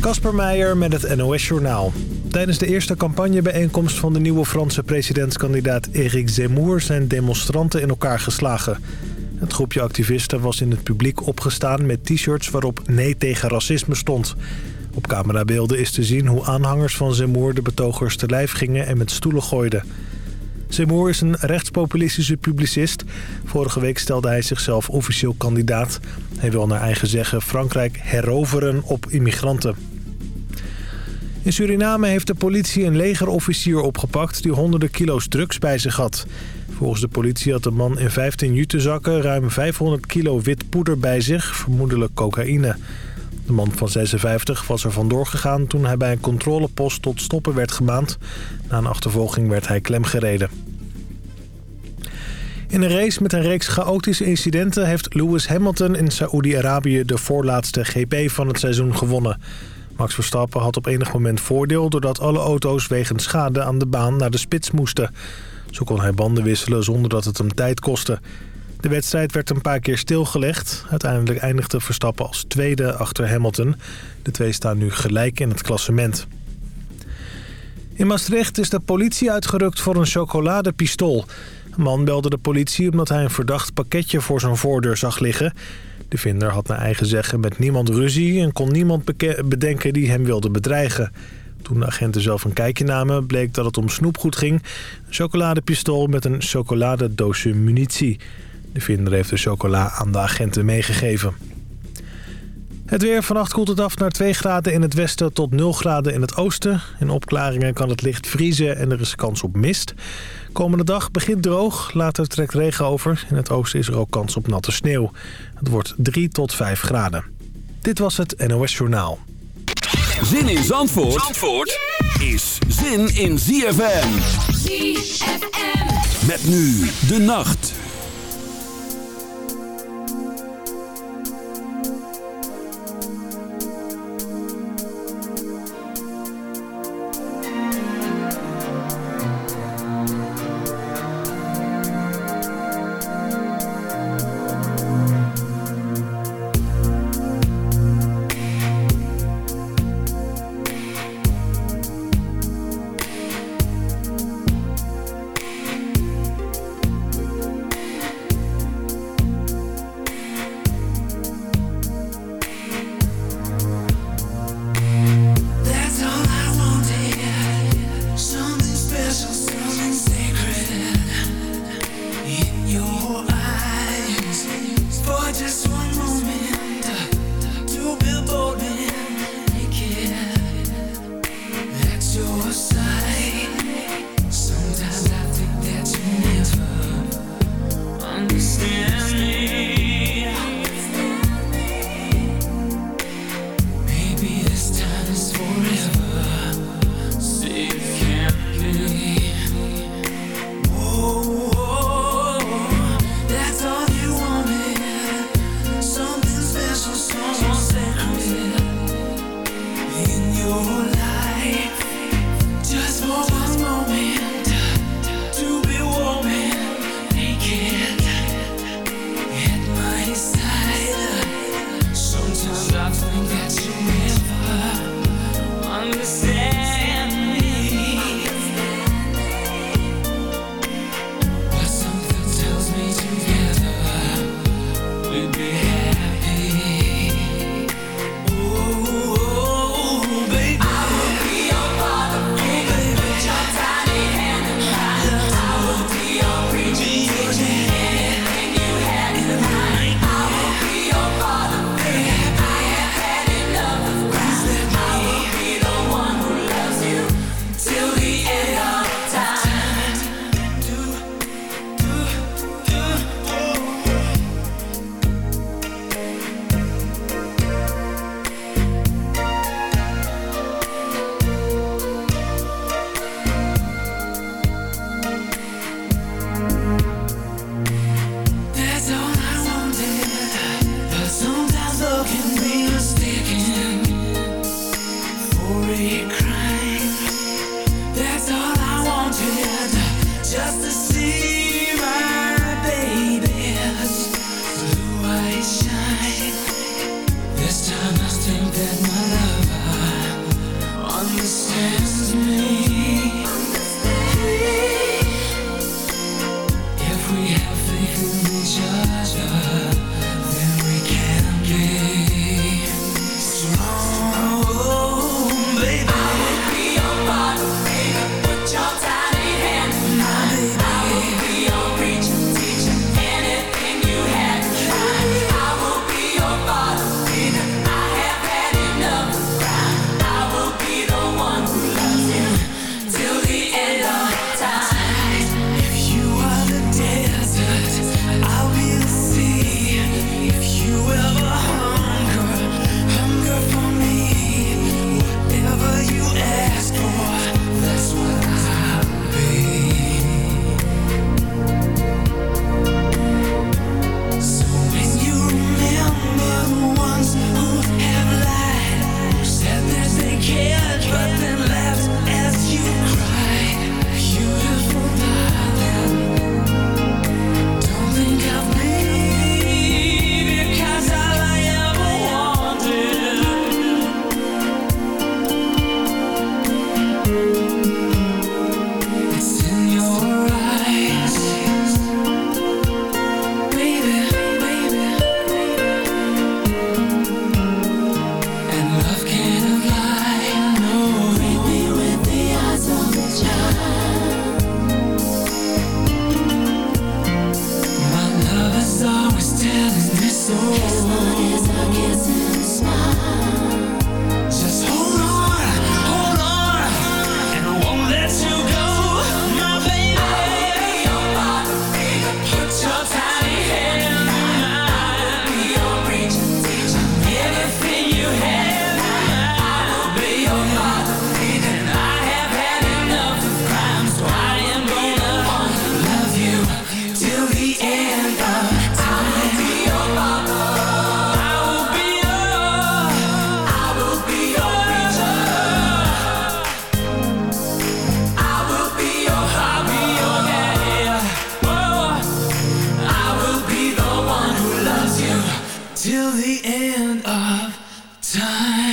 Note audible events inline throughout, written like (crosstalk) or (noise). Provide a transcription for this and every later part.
Kasper Meijer met het NOS-journaal. Tijdens de eerste campagnebijeenkomst van de nieuwe Franse presidentskandidaat Éric Zemmour... zijn demonstranten in elkaar geslagen. Het groepje activisten was in het publiek opgestaan met t-shirts waarop nee tegen racisme stond. Op camerabeelden is te zien hoe aanhangers van Zemmour de betogers te lijf gingen en met stoelen gooiden. Zemmour is een rechtspopulistische publicist. Vorige week stelde hij zichzelf officieel kandidaat. Hij wil naar eigen zeggen Frankrijk heroveren op immigranten. In Suriname heeft de politie een legerofficier opgepakt... die honderden kilo's drugs bij zich had. Volgens de politie had de man in 15 jutezakken... ruim 500 kilo wit poeder bij zich, vermoedelijk cocaïne. De man van 56 was er vandoor gegaan toen hij bij een controlepost tot stoppen werd gemaand. Na een achtervolging werd hij klemgereden. In een race met een reeks chaotische incidenten heeft Lewis Hamilton in Saoedi-Arabië de voorlaatste GP van het seizoen gewonnen. Max Verstappen had op enig moment voordeel doordat alle auto's wegens schade aan de baan naar de spits moesten. Zo kon hij banden wisselen zonder dat het hem tijd kostte. De wedstrijd werd een paar keer stilgelegd. Uiteindelijk eindigde Verstappen als tweede achter Hamilton. De twee staan nu gelijk in het klassement. In Maastricht is de politie uitgerukt voor een chocoladepistool. Een man belde de politie omdat hij een verdacht pakketje voor zijn voordeur zag liggen. De vinder had naar eigen zeggen met niemand ruzie en kon niemand bedenken die hem wilde bedreigen. Toen de agenten zelf een kijkje namen, bleek dat het om snoepgoed ging. Een chocoladepistool met een chocoladedoosje munitie. De vinder heeft de chocola aan de agenten meegegeven. Het weer. Vannacht koelt het af naar 2 graden in het westen tot 0 graden in het oosten. In opklaringen kan het licht vriezen en er is kans op mist. Komende dag begint droog, later trekt regen over. In het oosten is er ook kans op natte sneeuw. Het wordt 3 tot 5 graden. Dit was het NOS Journaal. Zin in Zandvoort, Zandvoort is zin in ZFM. ZFM. Met nu de nacht.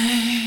Hey. (laughs)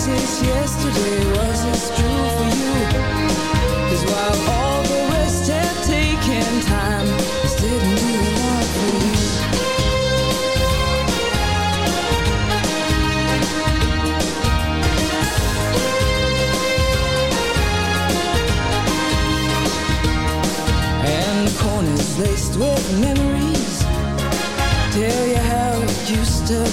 Was it yesterday?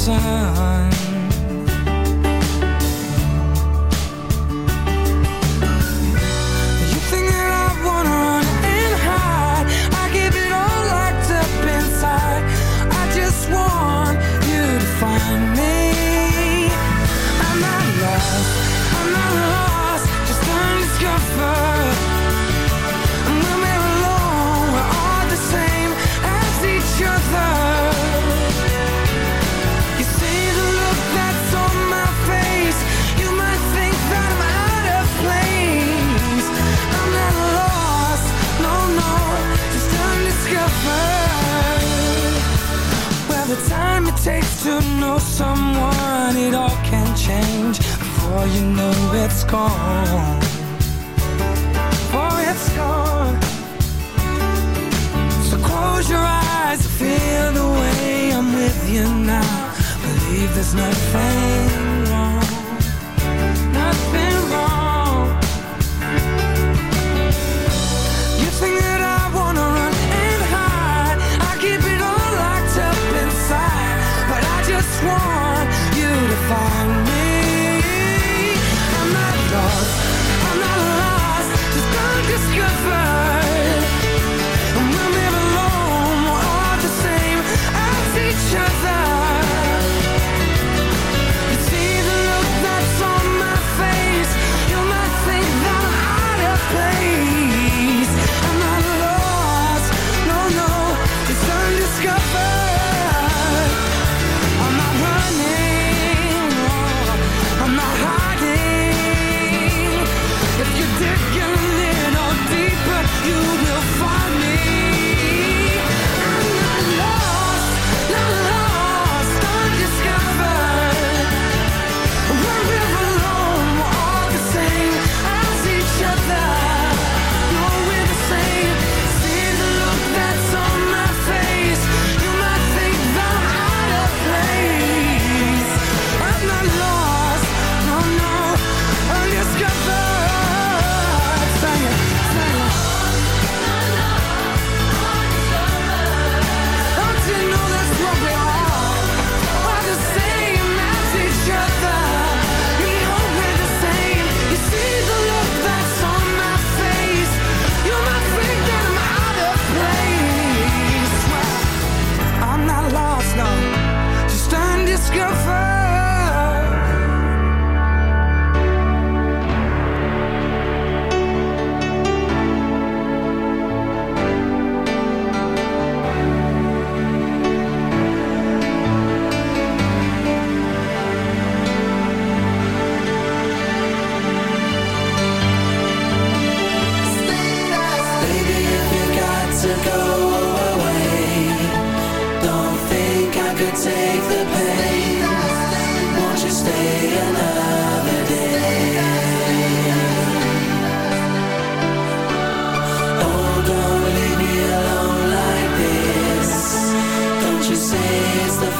sun. before you know it's gone. Before it's gone. So close your eyes and feel the way I'm with you now. Believe there's nothing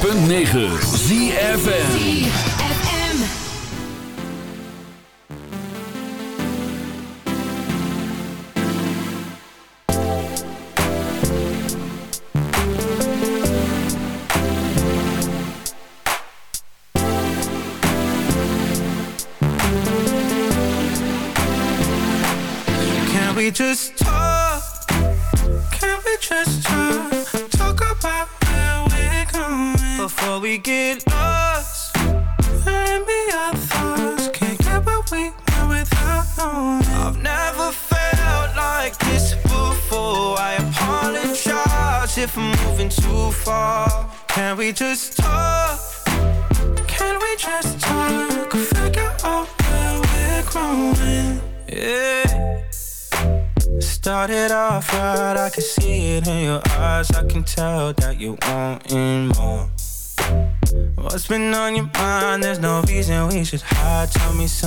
106.9 Zie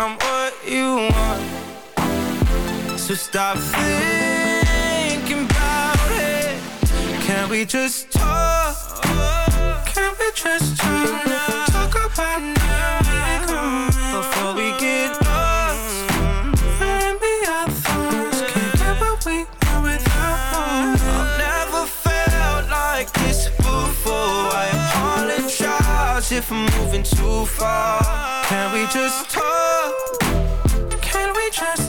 and I'm what you want. So stop thinking about it. Can we just talk? Can we just talk? Talk about far. Can we just talk? Can we just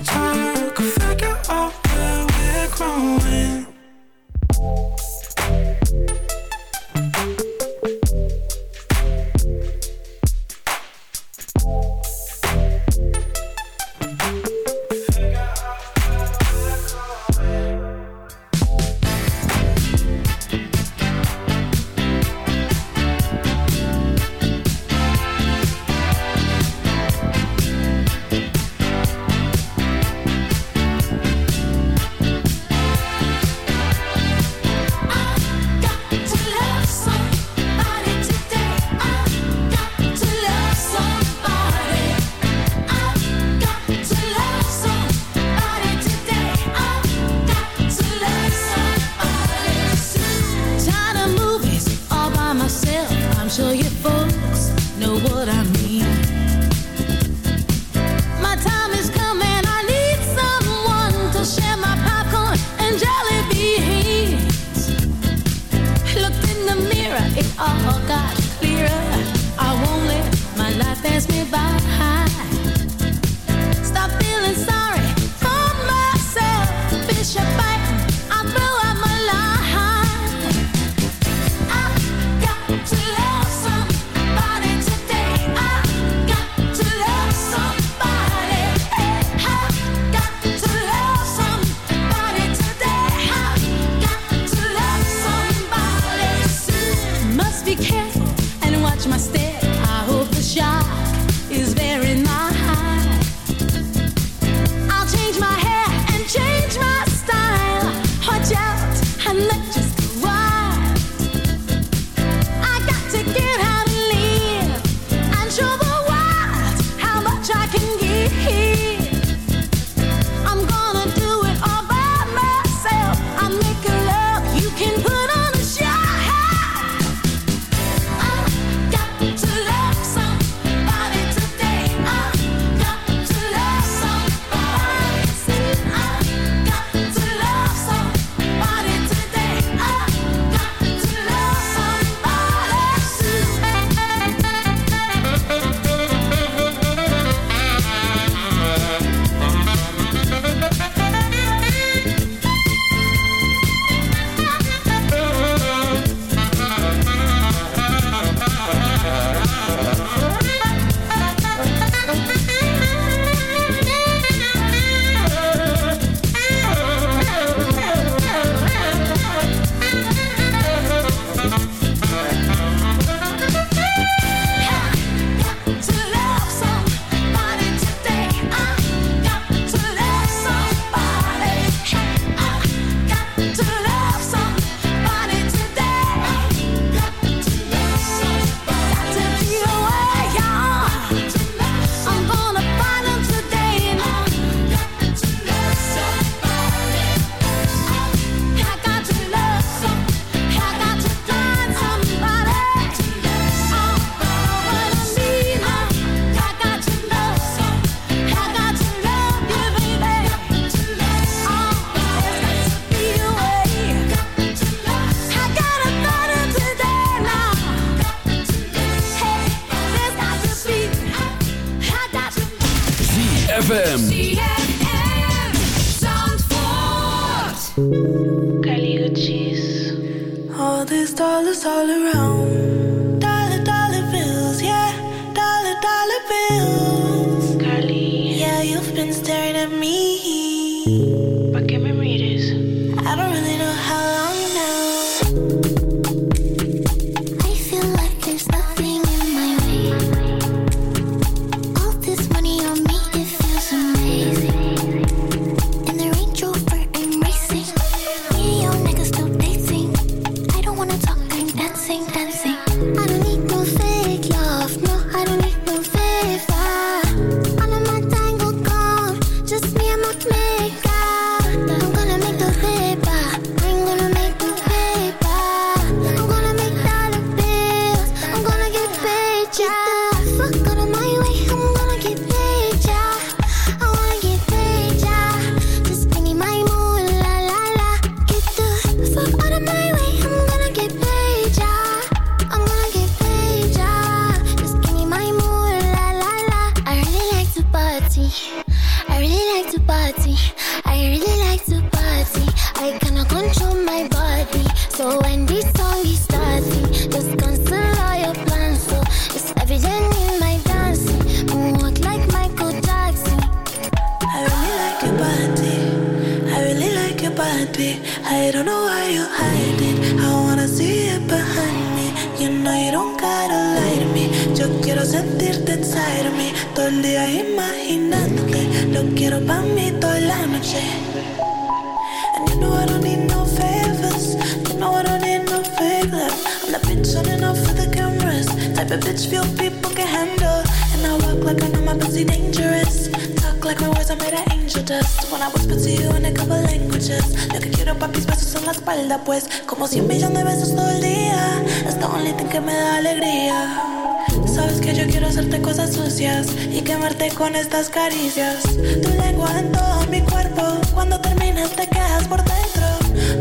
caricias, tu lengua en todo mi cuerpo. Cuando terminas te quedas por dentro.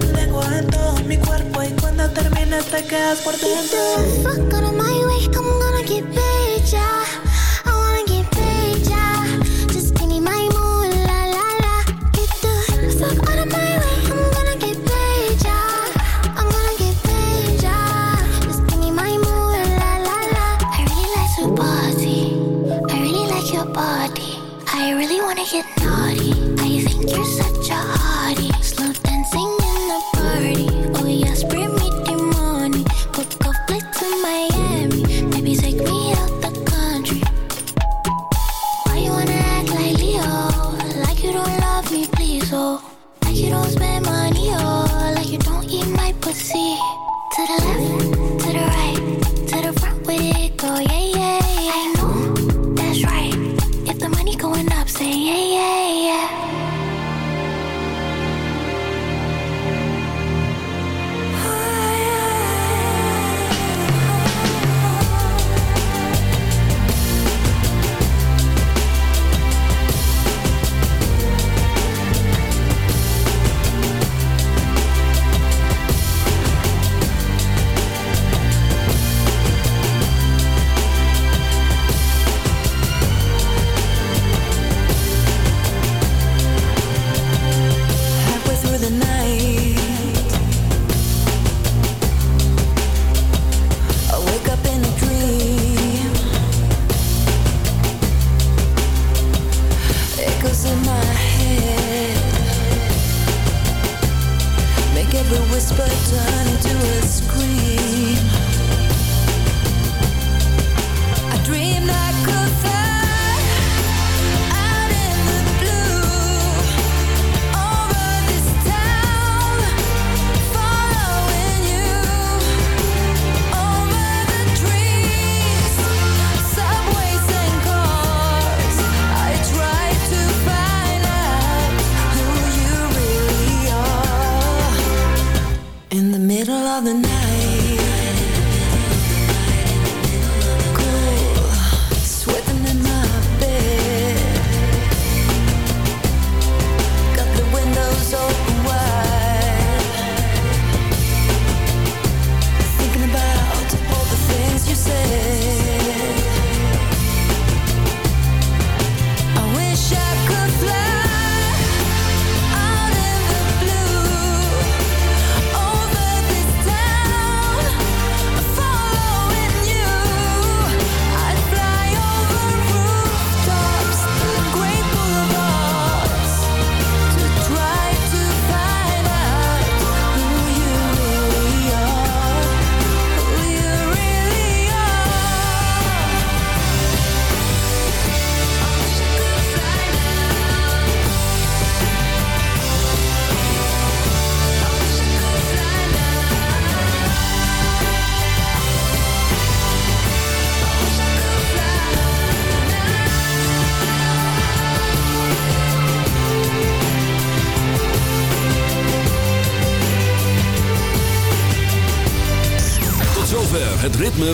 Tu lengua en todo mi cuerpo y cuando terminas te quedas por dentro. Fuck out of my way, I'm gonna.